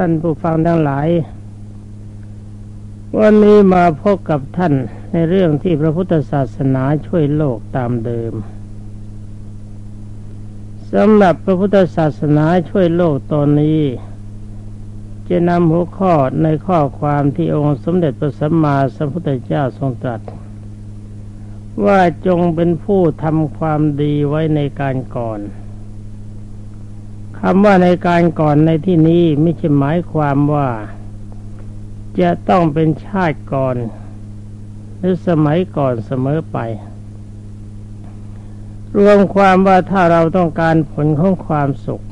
ท่านผู้ฟังทั้งหลาย วันนี้มาพบกับท่านในเรื่องที่พระพุทธศาสนาช่วยโลกตามเดิมสำหรับพระพุทธศาสนาช่วยโลกตอนนี้ จะนำหัวข้อในข้อความที่องค์สมเด็จพระสัมมาสัมพุทธเจ้าทรงตรัส ว่าจงเป็นผู้ทำความดีไว้ในการก่อน คำว่าในการก่อนในที่นี้ไม่ใช่หมายความว่า จะต้องเป็นชาติก่อน หรือสมัยก่อนเสมอไป รวมความว่าถ้าเราต้องการผลของความสุข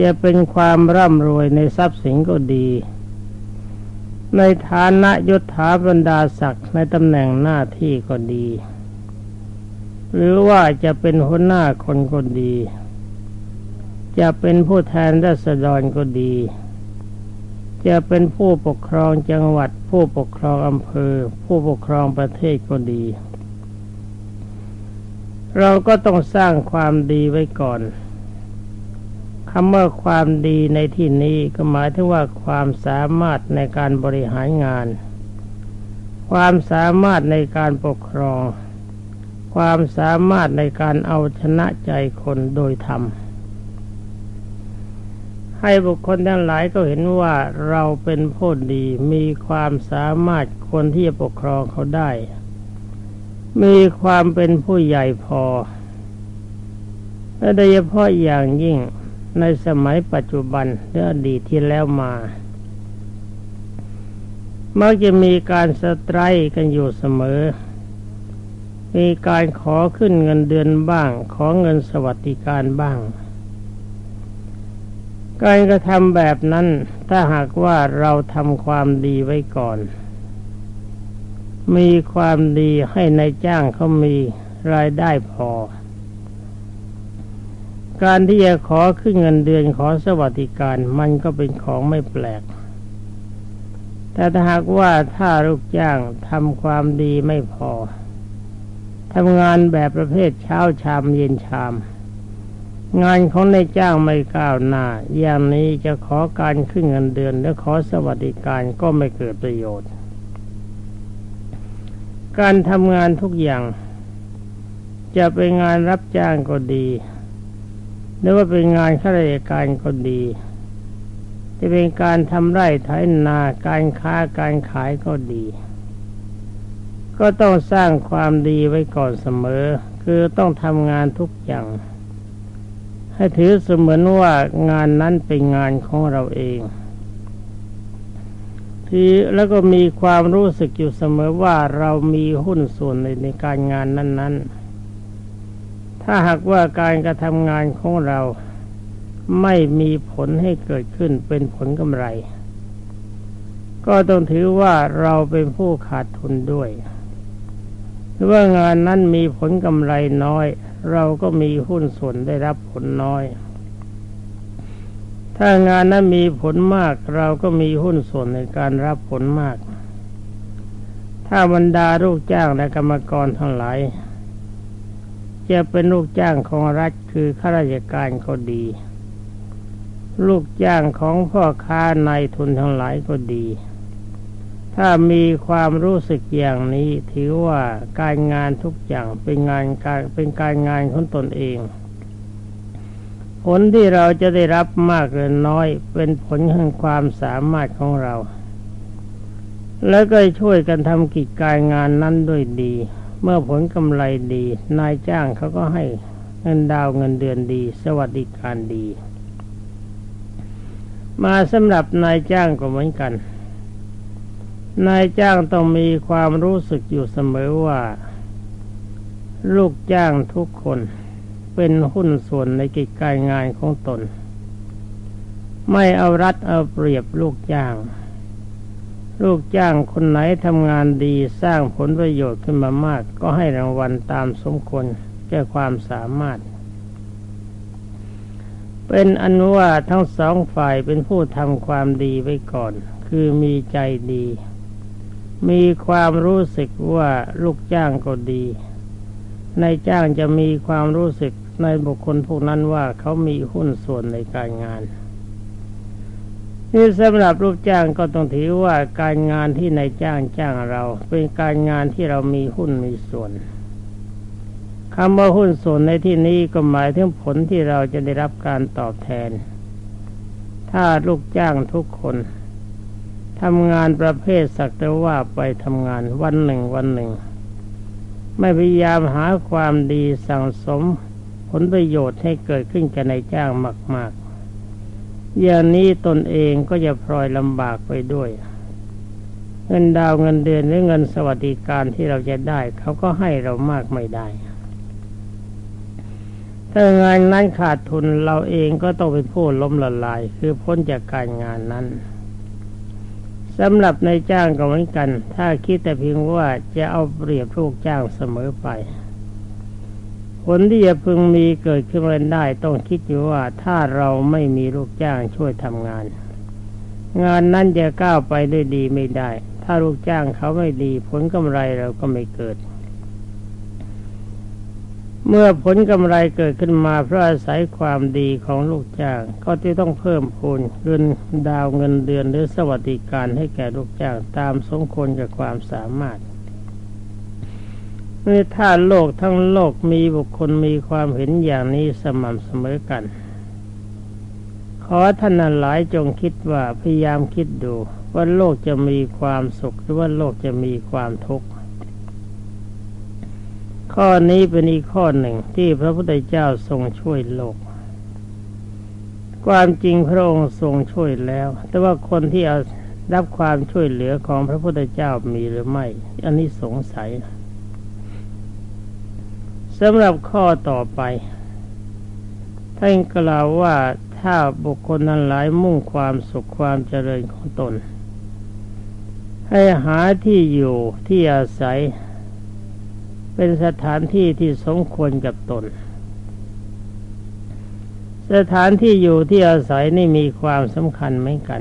จะเป็นความร่ำรวยในทรัพย์สินก็ดี ในฐานะยศถาบรรดาศักดิ์ในตำแหน่งหน้าที่ก็ดีหรือว่าจะเป็นหัวหน้าคนก็ดี จะเป็นผู้แทนรัษฎรก็ดี จะเป็นผู้ปกครองจังหวัด ผู้ปกครองอำเภอ ผู้ปกครองประเทศก็ดี เราก็ต้องสร้างความดีไว้ก่อนคำว่าความดีในที่นี้ก็หมายถึงว่าความสามารถในการบริหารงาน ความสามารถในการปกครอง ความสามารถในการเอาชนะใจคนโดยธรรม ให้บุคคลทั้งหลายก็เห็นว่าเราเป็นผู้ดีมีความสามารถคนที่จะปกครองเขาได้ มีความเป็นผู้ใหญ่พอ และโดยเฉพาะอย่างยิ่งในสมัยปัจจุบันหรืออดีที่แล้วมา มักจะมีการสไตร์กันอยู่เสมอ มีการขอขึ้นเงินเดือนบ้าง ขอเงินสวัสดิการบ้าง การกระทำแบบนั้นถ้าหากว่าเราทำความดีไว้ก่อน มีความดีให้ในจ้างเขามีรายได้พอ การที่จะขอขึ้นเงินเดือนขอสวัสดิการมันก็เป็นของไม่แปลก แต่ถ้าหากว่าถ้าลูกจ้างทำความดีไม่พอทำงานแบบประเภทเช้าชามเย็นชาม งานของนายจ้างไม่ก้าวหน้า อย่างนี้จะขอการขึ้นเงินเดือน และขอสวัสดิการก็ไม่เกิดประโยชน์ การทำงานทุกอย่าง จะเป็นงานรับจ้างก็ดี หรือว่าเป็นงานข้าราชการก็ดี จะเป็นการทำไร่ไถนา การค้าการขายก็ดี ก็ต้องสร้างความดีไว้ก่อนเสมอ คือต้องทำงานทุกอย่าง ให้ถือเสมือนว่างานนั้นเป็นงานของเราเอง ทีแล้วก็มีความรู้สึกอยู่เสมอว่าเรามีหุ้นส่วนในในการงานนั้น ๆ ถ้าหากว่าการกระทำงานของเราไม่มีผลให้เกิดขึ้นเป็นผลกำไร ก็ต้องถือว่าเราเป็นผู้ขาดทุนด้วยหรือว่างานนั้นมีผลกำไรน้อย เราก็มีหุ้นส่วนได้รับผลน้อย ถ้างานนั้นมีผลมาก เราก็มีหุ้นส่วนในการรับผลมาก ถ้าบรรดาลูกจ้างและกรรมกรทั้งหลายจะเป็นลูกจ้างของรัฐคือข้าราชการก็ดี ลูกจ้างของพ่อค้านายทุนทั้งหลายก็ดี ถ้ามีความรู้สึกอย่างนี้ถือว่าการงานทุกอย่างเป็นงานการเป็นการงานของตนเอง ผลที่เราจะได้รับมากหรือน้อย เป็นผลแห่งความสามารถของเรา แล้วก็ช่วยกันทำกิจการงานนั้นด้วยดี เมื่อผลกำไรดี นายจ้างเขาก็ให้เงินดาวเงินเดือนดี สวัสดิการดี มาสำหรับนายจ้างก็เหมือนกัน นายจ้างต้องมีความรู้สึกอยู่เสมอว่า ลูกจ้างทุกคนเป็นหุ้นส่วนในกิจการงานของตน ไม่เอารัดเอาเปรียบลูกจ้าง ลูกจ้างคนไหนทำงานดีสร้างผลประโยชน์ขึ้นมามาก ก็ให้รางวัลตามสมควรแก่ความสามารถ เป็นอนุว่าทั้งสองฝ่ายเป็นผู้ทำความดีไว้ก่อน คือมีใจดี มีความรู้สึกว่าลูกจ้างก็ดีนายจ้างจะมีความรู้สึกในบุคคลพวกนั้นว่าเขามีหุ้นส่วนในการงานนี่สำหรับลูกจ้างก็ต้องถือว่าการงานที่นายจ้างจ้างเรา เป็นการงานที่เรามีหุ้นมีส่วนคำว่าหุ้นส่วนในที่นี้ก็หมายถึงผลที่เราจะได้รับการตอบแทน ถ้าลูกจ้างทุกคน ทำงานประเภทสักแต่ว่าไปทำงานวันหนึ่งวันหนึ่ง ไม่พยายามหาความดีสั่งสมผลประโยชน์ให้เกิดขึ้นกับนายจ้างมาก ๆ อย่างนี้ตนเองก็จะพลอยลำบากไปด้วย เงินดาวเงินเดือนหรือเงินสวัสดิการที่เราจะได้ เขาก็ให้เรามากไม่ได้ ถ้างานนั้นขาดทุนเราเองก็ต้องเป็นผู้ล้มละลาย คือพ้นจากการงานนั้น สำหรับในจ้างก็เหมือนกัน ถ้าคิดแต่เพียงว่าจะเอาเปรียบลูกจ้างเสมอไป ผลที่จะพึงมีเกิดขึ้นมาได้ ต้องคิดอยู่ว่าถ้าเราไม่มีลูกจ้างช่วยทำงาน งานนั้นจะก้าวไปด้วยดีไม่ได้ ถ้าลูกจ้างเขาไม่ดี ผลกำไรเราก็ไม่เกิด เมื่อผลกำไรเกิดขึ้นมาเพราะอาศัยความดีของลูกจ้าง ก็จะต้องเพิ่มพูนเงินดาวเงินเดือนหรือสวัสดิการให้แก่ลูกจ้างตามสมควรกับความสามารถเมื่อถ้าโลกทั้งโลกมีบุคคลมีความเห็นอย่างนี้สม่ำเสมอกัน ขอท่านหลายจงคิดว่าพยายามคิดดู ว่าโลกจะมีความสุขหรือว่าโลกจะมีความทุกข์ ข้อนี้เป็นอีกข้อหนึ่งที่พระพุทธเจ้าทรงช่วยโลก ความจริงพระองค์ทรงช่วยแล้ว แต่ว่าคนที่เอารับความช่วยเหลือของพระพุทธเจ้ามีหรือไม่ อันนี้สงสัยสำหรับข้อต่อไปท่านกล่าวว่าถ้าบุคคลนั้นหลายมุ่งความสุขความเจริญของตน ให้หาที่อยู่ที่อาศัย เป็นสถานที่ที่สมควรกับตน สถานที่อยู่ที่อาศัยนี่มีความสำคัญเหมือนกัน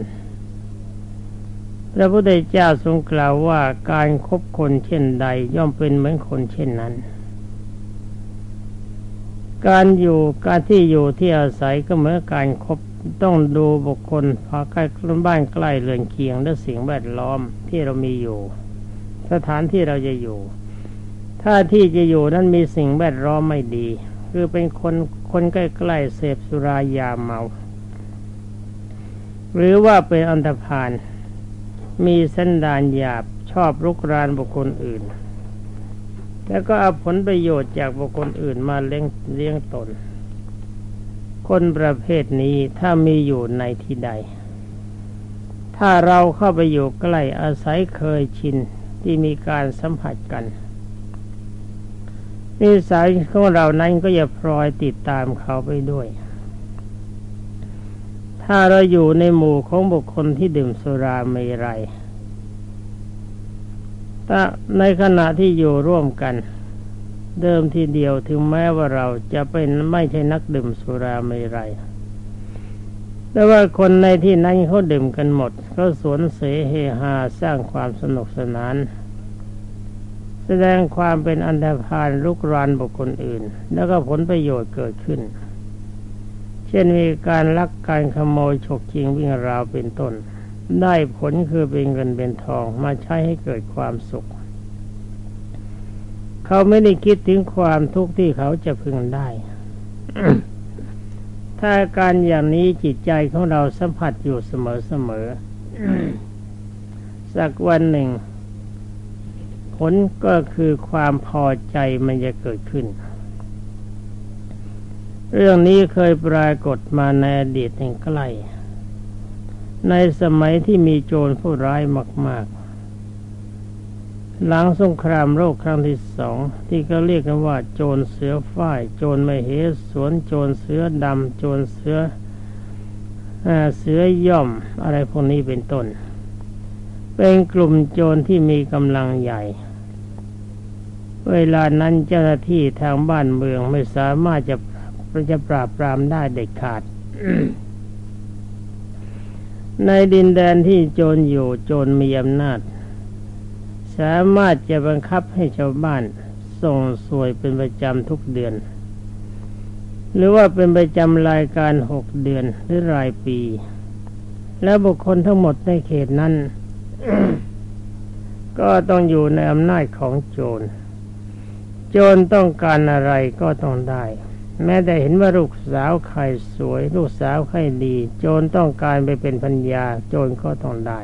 พระพุทธเจ้าทรงกล่าวว่าการครบคนเช่นใดย่อมเป็นเหมือนคนเช่นนั้น การอยู่การที่อยู่ที่อาศัยก็เหมือนการครบต้องดูบุคคลพาใกล้บ้านใกล้เรือนเคียงและสิ่งแวดล้อมที่เรามีอยู่ สถานที่เราจะอยู่ ถ้าที่จะอยู่นั้นมีสิ่งแวดล้อมไม่ดี คือเป็นคนคนใกล้ๆเสพสุรายาเมา หรือว่าเป็นอันธพาลมีเสันดานหยาบชอบรุกรานบุคคลอื่น แล้วก็เอาผลประโยชน์จากบุคคลอื่นมาเลี้ยงเลี้ยงตน คนประเภทนี้ถ้ามีอยู่ในที่ใด ถ้าเราเข้าไปอยู่ใกล้อาศัยเคยชินที่มีการสัมผัสกัน นิสัยของเรานั้นก็จะพลอยติดตามเขาไปด้วย ถ้าเราอยู่ในหมู่ของบุคคลที่ดื่มสุราเมรัยถ้าในขณะที่อยู่ร่วมกัน เดิมทีเดียวถึงแม้ว่าเราจะเป็นไม่ใช่นักดื่มสุราเมรัยแต่ว่าคนในที่นั้นเขาดื่มกันหมดเขาสวนเสเฮฮาสร้างความสนุกสนาน แสดงความเป็นอันธพาลลุกรานบุคคลอื่น แล้วก็ผลประโยชน์เกิดขึ้น เช่นมีการลักการขโมยฉกชิงวิ่งราวเป็นต้น ได้ผลคือเป็นเงินเป็นทองมาใช้ให้เกิดความสุข เขาไม่ได้คิดถึงความทุกข์ที่เขาจะพึงได้ ถ้าการอย่างนี้จิตใจของเราสัมผัสอยู่เสมอๆสักวันหนึ่ง ผลก็คือความพอใจมันจะเกิดขึ้น เรื่องนี้เคยปรากฏมาในอดีตแห่งใกล้ ในสมัยที่มีโจรผู้ร้ายมาก ๆ หลังสงครามโลกครั้งที่สอง ที่เขาเรียกกันว่า โจรเสือฝ้าย โจรไม่เหสวน โจรเสือดำ โจรเสือเสือย่อมอะไรพวกนี้เป็นต้น เป็นกลุ่มโจรที่มีกำลังใหญ่ เวลานั้นเจ้าหน้าที่ทางบ้านเมืองไม่สามารถจะจะปราบปรามได้เด็ดขาด ในดินแดนที่โจรอยู่โจรมีอำนาจ สามารถจะบังคับให้ชาวบ้านส่งสวยเป็นประจำทุกเดือน หรือว่าเป็นประจำรายการหกเดือนหรือรายปี แล้วบุคคลทั้งหมดในเขตนั้น ก็ต้องอยู่ในอำนาจของโจร โจรต้องการอะไรก็ต้องได้ แม้แต่เห็นว่าลูกสาวใครสวย ลูกสาวใครดี โจรต้องการไปเป็นพัญญา โจรก็ต้องได้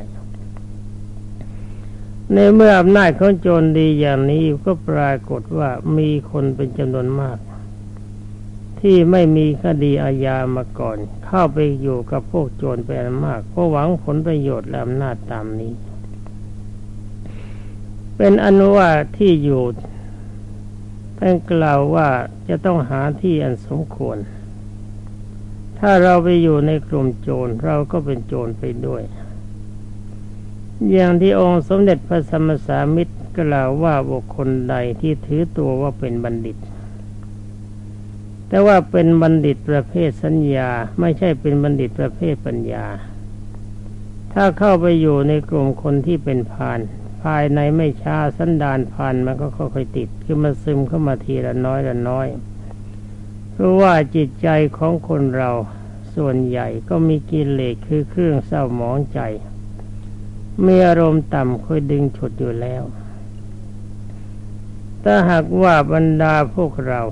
ในเมื่ออำนาจของโจรดีอย่างนี้ก็ปรากฏว่ามีคนเป็นจำนวนมาก ที่ไม่มีคดีอาญามาก่อน เข้าไปอยู่กับพวกโจรเป็นมากเพราะหวังผลประโยชน์และอำนาจตามนี้ เป็นอนุว่าที่อยู่ ท่านกล่าวว่าจะต้องหาที่อันสมควร ถ้าเราไปอยู่ในกลุ่มโจรเราก็เป็นโจรไปด้วย อย่างที่องค์สมเด็จพระสัมมาสัมพุทธกล่าวว่าบุคคลใดที่ถือตัวว่าเป็นบัณฑิต แต่ว่าเป็นบัณฑิตประเภทสัญญา ไม่ใช่เป็นบัณฑิตประเภทปัญญา ถ้าเข้าไปอยู่ในกลุ่มคนที่เป็นพานายในไม่ช้าสันดานพันมันก็ค่อยๆติดคือมันซึมเข้ามาทีละน้อยละน้อย เพราะว่าจิตใจของคนเราส่วนใหญ่ก็มีกิเลสคือเครื่องเศร้าหมองใจ มีอารมณ์ต่ำคอยดึงฉุดอยู่แล้ว ถ้าหากว่าบรรดาพวกเรา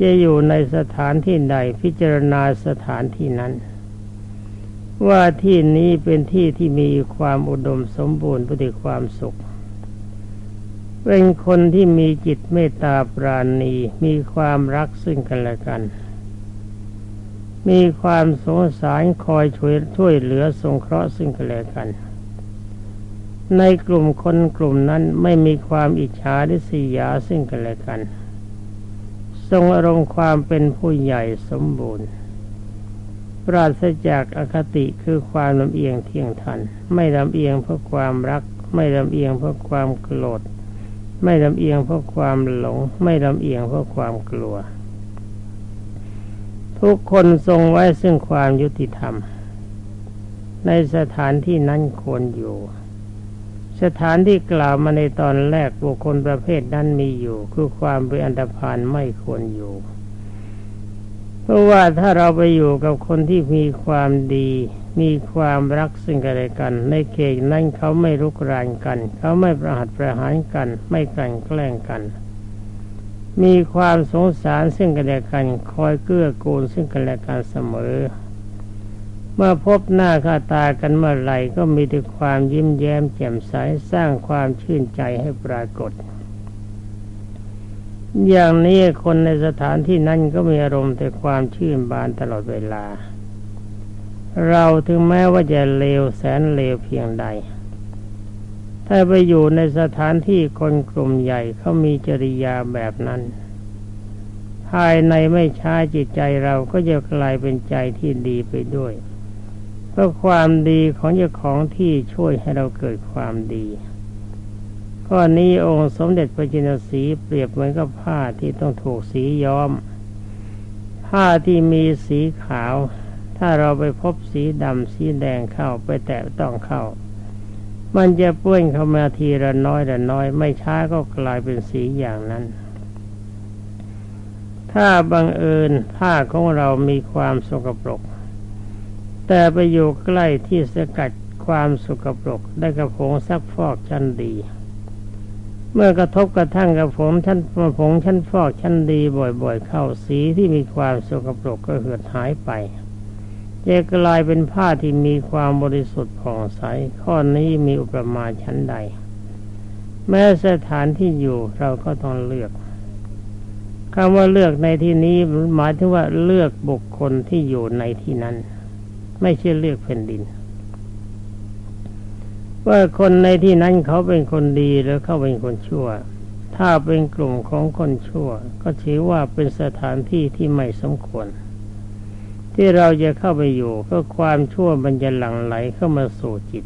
จะอยู่ในสถานที่ใดพิจารณาสถานที่นั้น ว่าที่นี้เป็นที่ที่มีความอุดมสมบูรณ์ด้วยความสุข เป็นคนที่มีจิตเมตตาปราณีมีความรักซึ่งกันและกัน มีความสงสารคอยช่วยช่วยเหลือสงเคราะห์ซึ่งกันและกัน ในกลุ่มคนกลุ่มนั้นไม่มีความอิจฉาริษยาซึ่งกันและกัน ทรงอารมณ์ความเป็นผู้ใหญ่สมบูรณ์ ปราศจากอคติคือความลำเอียงเที่ยงทัน ไม่ลำเอียงเพราะความรัก ไม่ลำเอียงเพราะความโกรธ ไม่ลำเอียงเพราะความหลง ไม่ลำเอียงเพราะความกลัว ทุกคนทรงไว้ซึ่งความยุติธรรม ในสถานที่นั้นควรอยู่ สถานที่กล่าวมาในตอนแรกบุคคลประเภทนั้นมีอยู่ คือความเป็นอันดพานไม่ควรอยู่ เพราะว่าถ้าเราไปอยู่กับคนที่มีความดี มีความรักซึ่งกันและกัน ในเขตนั้นเขาไม่รุกรานกัน เขาไม่ประหัตประหารกัน ไม่กลั่นแกล้งกัน มีความสงสารซึ่งกันและกัน คอยเกื้อกูลซึ่งกันและกันเสมอ เมื่อพบหน้าค่าตากันเมื่อไหร่ก็มีแต่ความยิ้มแย้มแจ่มใสสร้างความชื่นใจให้ปรากฏ อย่างนี้คนในสถานที่นั้นก็มีอารมณ์แต่ความชื่นบานตลอดเวลา เราถึงแม้ว่าจะเลวแสนเลวเพียงใด ถ้าไปอยู่ในสถานที่คนกลุ่มใหญ่เขามีจริยาแบบนั้น ภายในไม่ช้าจิตใจเราก็จะกลายเป็นใจที่ดีไปด้วย เพราะความดีของเจ้าของที่ช่วยให้เราเกิดความดี ข้อนี้องค์สมเด็จพระจินสีเปรียบเหมือนกับผ้าที่ต้องถูกสีย้อม ผ้าที่มีสีขาว ถ้าเราไปพบสีดำสีแดงเข้าไปแตะต้องเข้า มันจะเปื้อนเข้ามาทีละน้อยละน้อย ไม่ช้าก็กลายเป็นสีอย่างนั้นถ้าบังเอิญผ้าของเรามีความสกปรก แต่ไปอยู่ใกล้ที่สกัดความสกปรกได้กระผงซักฟอกชั้นดี เมื่อกระทบกระทั่งกับผมชั้นผงชั้นฟอกชั้นดีบ่อยๆ เข้าสีที่มีความสกปรกก็เหือดหายไปจะกลายเป็นผ้าที่มีความบริสุทธิ์ผ่องใส ข้อนี้มีอุปมาชั้นใด แม้สถานที่อยู่เราก็ต้องเลือกคำว่าเลือกในที่นี้หมายถึงว่าเลือกบุคคลที่อยู่ในที่นั้น ไม่ใช่เลือกแผ่นดิน ว่าคนในที่นั้นเขาเป็นคนดีหรือเขาเป็นคนชั่ว ถ้าเป็นกลุ่มของคนชั่ว ก็ถือว่าเป็นสถานที่ที่ไม่สมควร ที่เราจะเข้าไปอยู่ก็ความชั่วมันจะหลั่งไหลเข้ามาสู่จิต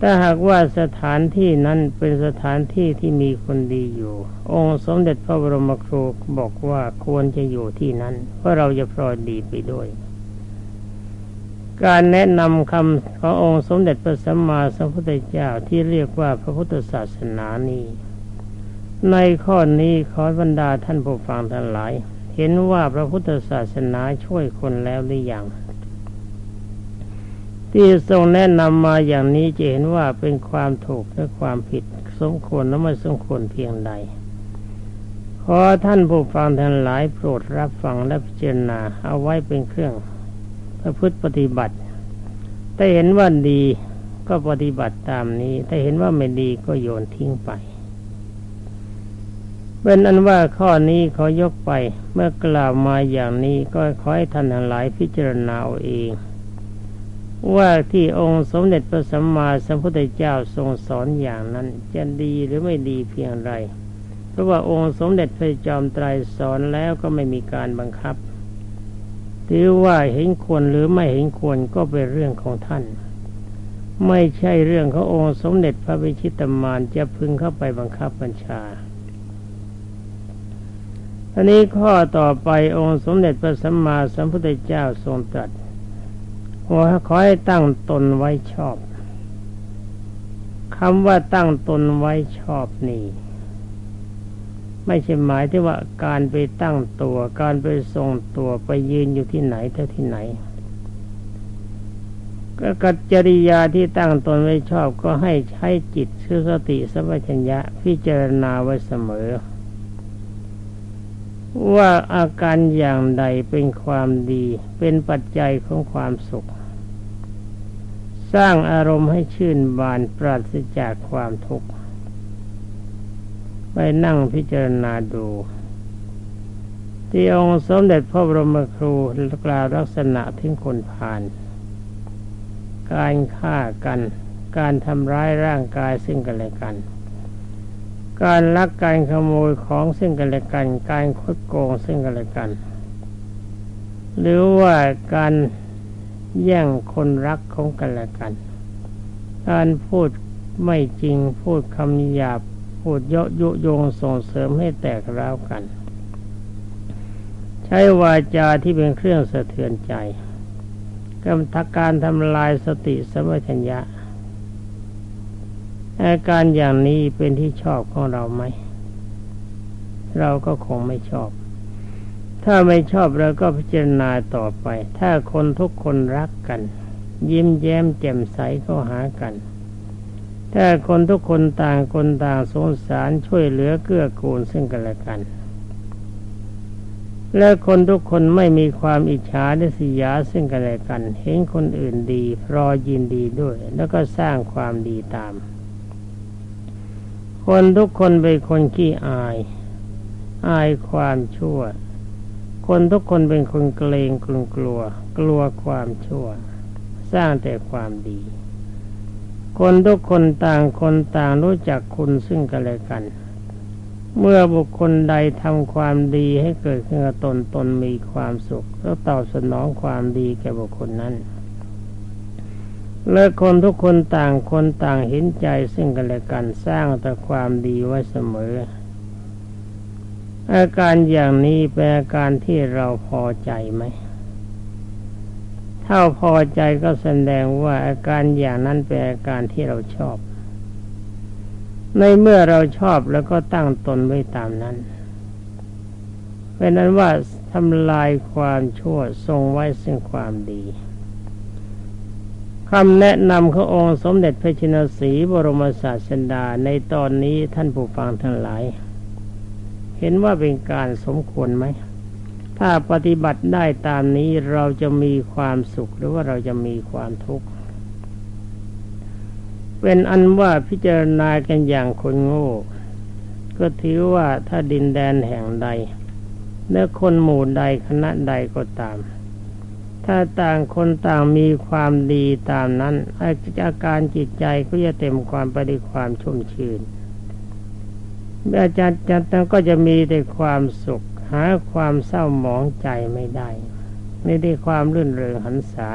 ถ้าหากว่าสถานที่นั้นเป็นสถานที่ที่มีคนดีอยู่ องค์สมเด็จพระบรมครูบอกว่าควรจะอยู่ที่นั้น เพราะเราจะพลอยดีไปด้วย การแนะนำคำขององค์สมเด็จพระสัมมาสัมพุทธเจ้าที่เรียกว่าพระพุทธศาสนานี้ ในข้อนี้ขอบรรดาท่านผู้ฟังทั้งหลาย เห็นว่าพระพุทธศาสนาช่วยคนแล้วหรือยังที่ทรงแนะนำมาอย่างนี้จะเห็นว่าเป็นความถูกและความผิดสมควรและไม่สมควรเพียงใดขอท่านผู้ฟังทั้งหลายโปรดรับฟังและพิจารณาเอาไว้เป็นเครื่อง ประพฤติปฏิบัติ ถ้าเห็นว่าดีก็ปฏิบัติตามนี้ ถ้าเห็นว่าไม่ดีก็โยนทิ้งไป เป็นอันว่าข้อนี้ขอยกไป เมื่อกล่าวมาอย่างนี้ก็ขอให้ท่านทั้งหลายพิจารณาเอาเองว่าที่องค์สมเด็จพระสัมมาสัมพุทธเจ้าทรงสอนอย่างนั้นจะดีหรือไม่ดีเพียงไร เพราะว่าองค์สมเด็จพระจอมไตรสอนแล้วก็ไม่มีการบังคับ ถือว่าเห็นควรหรือไม่เห็นควรก็เป็นเรื่องของท่าน ไม่ใช่เรื่องขององค์สมเด็จพระวิชิตมารจะพึงเข้าไปบังคับบัญชาทีนี้ข้อต่อไปองค์สมเด็จพระสัมมาสัมพุทธเจ้าทรงตรัสว่าขอให้ตั้งตนไว้ชอบคำว่าตั้งตนไว้ชอบนี่ ไม่ใช่หมายที่ว่าการไปตั้งตัว การไปทรงตัวไปยืนอยู่ที่ไหนเท่าที่ไหนก็กัจจริยาที่ตั้งตนไว้ชอบก็ให้ใช้จิตคือสติสัมปชัญญะพิจารณาไว้เสมอ ว่าอาการอย่างใดเป็นความดี เป็นปัจจัยของความสุข สร้างอารมณ์ให้ชื่นบานปราศจากความทุกข์ ไปนั่งพิจารณาดู ที่องค์สมเด็จพระบรมครูกล่าวลักษณะทิ้งคนผ่าน การฆ่ากัน การทำร้ายร่างกายซึ่งกันและกัน การลักการขโมยของซึ่งกันและกัน การคดโกงซึ่งกันและกัน หรือว่าการแย่งคนรักของกันและกัน การพูดไม่จริงพูดคำหยาบ พูดเยาะยุโยงส่งเสริมให้แตกร้าวกัน ใช้วาจาที่เป็นเครื่องสะเทือนใจกำทักการทำลายสติสมัชัญญะอาการอย่างนี้เป็นที่ชอบของเราไหม เราก็คงไม่ชอบ ถ้าไม่ชอบเราก็พิจารณาต่อไป ถ้าคนทุกคนรักกัน ยิ้มแย้มแจ่มใสเข้าหากัน ถ้าคนทุกคนต่างคนต่างสงสารช่วยเหลือเกื้อกูลซึ่งกันและกัน และคนทุกคนไม่มีความอิจฉาและสียาซึ่งกันและกัน เห็นคนอื่นดีรอยินดีด้วย แล้วก็สร้างความดีตาม คนทุกคนเป็นคนขี้อาย อายความชั่ว คนทุกคนเป็นคนเกรงกลัวกลัวกลัวความชั่ว สร้างแต่ความดี คนทุกคนต่างคนต่างรู้จักคุณซึ่งกันและกัน เมื่อบุคคลใดทำความดีให้เกิดขึ้นกับตนตนมีความสุข แล้วตอบสนองความดีแก่บุคคลนั้น และคนทุกคนต่างคนต่างเห็นใจซึ่งกันและกันสร้างแต่ความดีไว้เสมอ อาการอย่างนี้เป็นอาการที่เราพอใจไหม ถ้าพอใจก็แสดงว่าอาการอย่างนั้นเป็นอาการที่เราชอบ ในเมื่อเราชอบแล้วก็ตั้งตนไว้ตามนั้น เป็นนั้นว่าทำลายความชั่วทรงไว้ซึ่งความดีคำแนะนำขององค์สมเด็จพระชินสีบรมศาสดาในตอนนี้ท่านผู้ฟังทั้งหลาย เห็นว่าเป็นการสมควรไหม ถ้าปฏิบัติได้ตามนี้เราจะมีความสุขหรือว่าเราจะมีความทุกข์เป็นอันว่าพิจารณากันอย่างคนโง่ ก็ถือว่าถ้าดินแดนแห่งใดเนื้อคนหมู่ใดคณะใดก็ตาม ถ้าต่างคนต่างมีความดีตามนั้นอาการจิตใจก็จะเต็มความไปด้วยความชุ่มชื่นอาจารย์จันทร์ก็จะมีแต่ความสุข หาความเศร้าหมองใจไม่ได้ไม่ได้ความรื่นเริงหันษา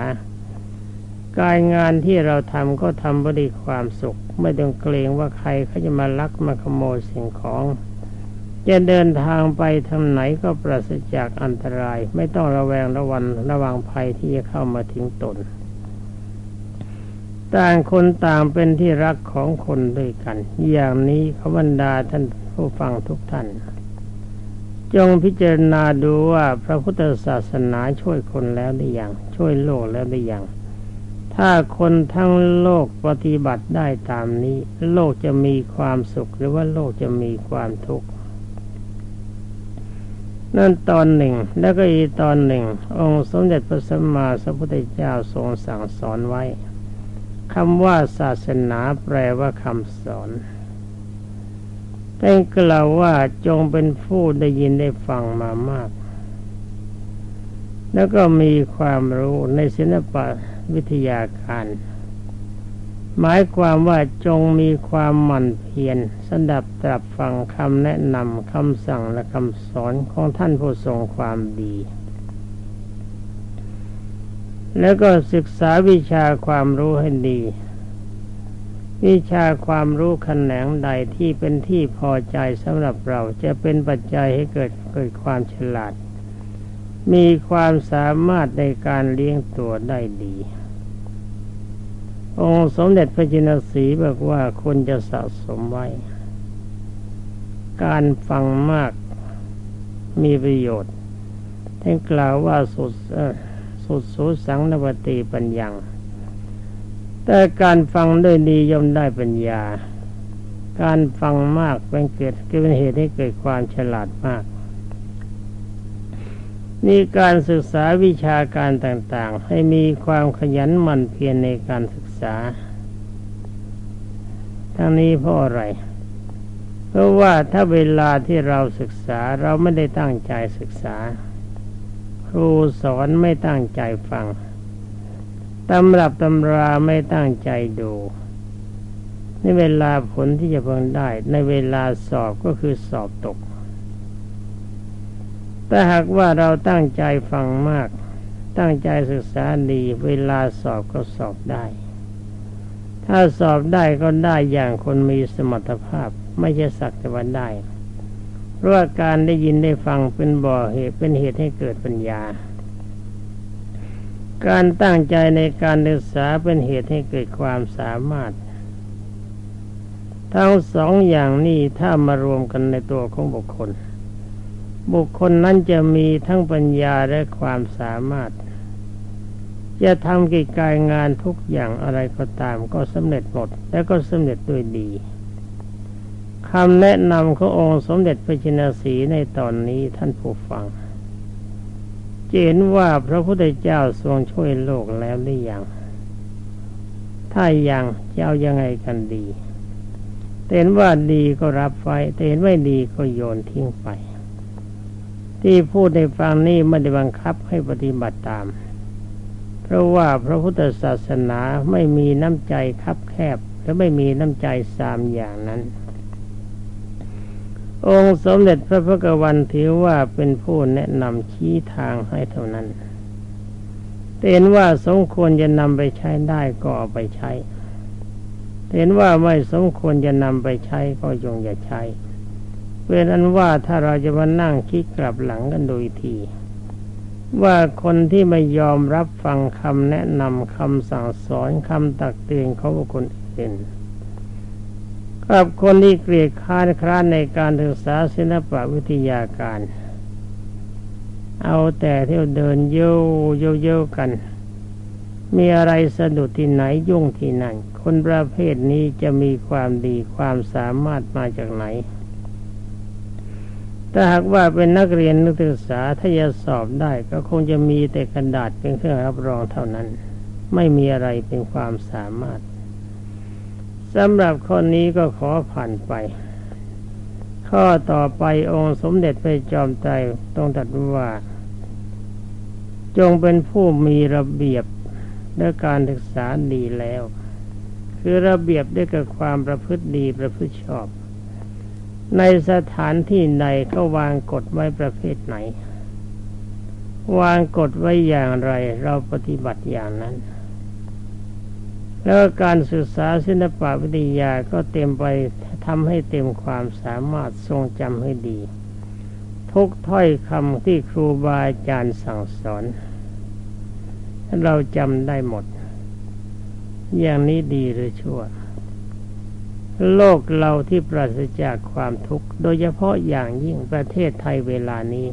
การงานที่เราทำก็ทำบริความสุข ไม่ต้องเกรงว่าใครเขาจะมาลักมาขโมยสิ่งของจะเดินทางไปทางไหนก็ปราศจากอันตราย ไม่ต้องระแวงระวังระวังภัยที่จะเข้ามาถึงตน ต่างคนต่างเป็นที่รักของคนด้วยกัน อย่างนี้ขบันดาท่านผู้ฟังทุกท่าน จงพิจารณาดูว่าพระพุทธศาสนาช่วยคนแล้วหรือยังช่วยโลกแล้วหรือยังถ้าคนทั้งโลกปฏิบัติได้ตามนี้ โลกจะมีความสุขหรือว่าโลกจะมีความทุกข์นั่นตอนหนึ่ง แล้วก็อีกตอนหนึ่ง องค์สมเด็จพระสัมมาสัมพุทธเจ้าทรงสั่งสอนไว้คำว่าศาสนาแปลว่าคำสอน ท่านกล่าวว่าจงเป็นผู้ได้ยินได้ฟังมามาก แล้วก็มีความรู้ในศิลปะวิทยาการ หมายความว่าจงมีความหมั่นเพียรสดับตรับฟังคำแนะนำคำสั่งและคำสอนของท่านผู้ทรงความดีแล้วก็ศึกษาวิชาความรู้ให้ดี วิชาความรู้ขแขนงใดที่เป็นที่พอใจสำหรับเราจะเป็นปัจจัยให้เกิดเกิดความฉลาด มีความสามารถในการเลี้ยงตัวได้ดี องค์สมเด็จพระจินสีบอกว่าคนจะสะสมไว้ การฟังมากมีประโยชน์ท่านกล่าวว่าสุดสุดสูสังนวตีปัญญา แต่การฟังด้วยดีย่อมได้ปัญญา การฟังมากเป็นเกิดเป็นเหตุให้เกิดความฉลาดมากนี่การศึกษาวิชาการต่างๆ ให้มีความขยันหมั่นเพียรในการศึกษา ทั้งนี้เพราะอะไร เพราะว่าถ้าเวลาที่เราศึกษาเราไม่ได้ตั้งใจศึกษา ครูสอนไม่ตั้งใจฟัง ตำรับตำราไม่ตั้งใจดู ในเวลาผลที่จะเพิ่งได้ ในเวลาสอบก็คือสอบตกถ้าหากว่าเราตั้งใจฟังมาก ตั้งใจศึกษาดี เวลาสอบก็สอบได้ ถ้าสอบได้ก็ได้อย่างคนมีสมรรถภาพ ไม่ใช่สักแต่ว่าได้ เพราะการได้ยินได้ฟังเป็นบ่อเหตุเป็นเหตุให้เกิดปัญญา การตั้งใจในการศึกษาเป็นเหตุให้เกิดความสามารถ ทั้งสองอย่างนี้ถ้ามารวมกันในตัวของบุคคล บุคคลนั้นจะมีทั้งปัญญาและความสามารถ จะทำกิจการงานทุกอย่างอะไรก็ตามก็สำเร็จหมด และก็สำเร็จด้วยดีคำแนะนำขององค์สมเด็จพระจินสีในตอนนี้ท่านผู้ฟัง เห็นว่าพระพุทธเจ้าทรงช่วยโลกแล้วหรือยัง ถ้ายังจะเอายังไงกันดีเห็นว่าดีก็รับไว้เห็นไม่ดีก็โยนทิ้งไป ที่พูดในฟังนี้ไม่ได้บังคับให้ปฏิบัติตาม เพราะว่าพระพุทธศาสนาไม่มีน้ำใจคับแคบและไม่มีน้ำใจสามอย่างนั้น องค์สมเด็จพระพุทธวันถือว่าเป็นผู้แนะนำชี้ทางให้เท่านั้นเห็นว่าสมควรจะนำไปใช้ได้ก็เอาไปใช้ เห็นว่าไม่สมควรจะนำไปใช้ก็ยงอย่าใช้เป็นอันว่าถ้าเราจะมานั่งคิดกลับหลังกันโดยที ว่าคนที่ไม่ยอมรับฟังคำแนะนำคำสั่งสอนคำตักเตือนเขาบุคคลอื่น กับคนที่เกลียดค้านคร้านในการศึกษาศิลปวิทยาการ เอาแต่เที่ยวเดินโยโยโยกัน มีอะไรสะดุดที่ไหนยุ่งที่ไหนคนประเภทนี้จะมีความดีความสามารถมาจากไหน ถ้าหากว่าเป็นนักเรียนนักศึกษาถ้าจะสอบได้ก็คงจะมีแต่กระดาษเป็นเครื่องรับรองเท่านั้น ไม่มีอะไรเป็นความสามารถ สำหรับข้อนี้ก็ขอผ่านไป ข้อต่อไปองค์สมเด็จพระจอมไตรต้องตัดว่า จงเป็นผู้มีระเบียบและการศึกษาดีแล้ว คือระเบียบได้กับความประพฤติดีประพฤติชอบ ในสถานที่ใดก็วางกฎไว้ประเภทไหน วางกฎไว้อย่างไรเราปฏิบัติอย่างนั้น แล้วการศึกษาศิลปวิทยาก็เต็มไปทำให้เต็มความสามารถทรงจำให้ดี ทุกถ้อยคำที่ครูบาอาจารย์สั่งสอน เราจำได้หมด อย่างนี้ดีหรือชั่ว โลกเราที่ปราศจากความทุกข์ โดยเฉพาะอย่างยิ่งประเทศไทยเวลานี้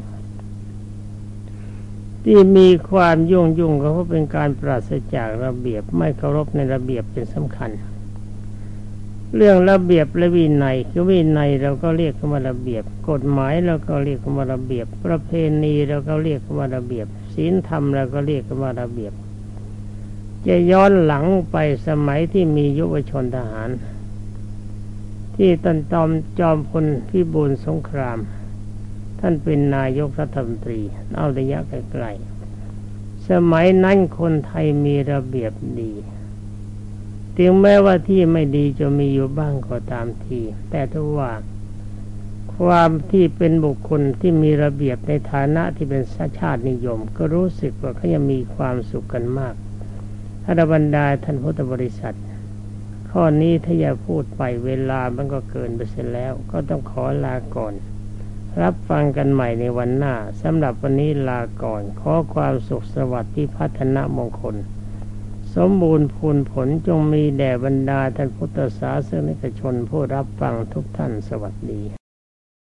ที่มีความยุ่งยุ่งก็เพราะเป็นการปราศจากระเบียบไม่เคารพในระเบียบเป็นสำคัญ เรื่องระเบียบและวินัยคือวินัยเราก็เรียกว่าระเบียบ กฎหมายเราก็เรียกว่าระเบียบ ประเพณีเราก็เรียกว่าระเบียบศีลธรรมเราก็เรียกว่าระเบียบ จะย้อนหลังไปสมัยที่มียุวชนทหาร ที่ตันตอมจอมพลพิบูลสงคราม ท่านเป็นนายกรัฐมนตรีเอาระยะไกลๆสมัยนั้นคนไทยมีระเบียบดีถึงแม้ว่าที่ไม่ดีจะมีอยู่บ้างก็ตามที แต่ถ้าว่าความที่เป็นบุคคลที่มีระเบียบในฐานะที่เป็นชาตินิยม ก็รู้สึกว่าเขายังมีความสุขกันมากถ้านบรรดาท่านพุทธบริษัท ข้อนี้ถ้าอย่าพูดไปเวลามันก็เกินไปเสียแล้ว ก็ต้องขอลาก่อน รับฟังกันใหม่ในวันหน้าสำหรับวันนี้ลาก่อน ขอความสุขสวัสดิ์ที่พัฒนามงคล สมบูรณ์พูนผลจงมีแด่บรรดาท่านพุทธศาสนิกชนผู้รับฟังทุกท่านสวัสดี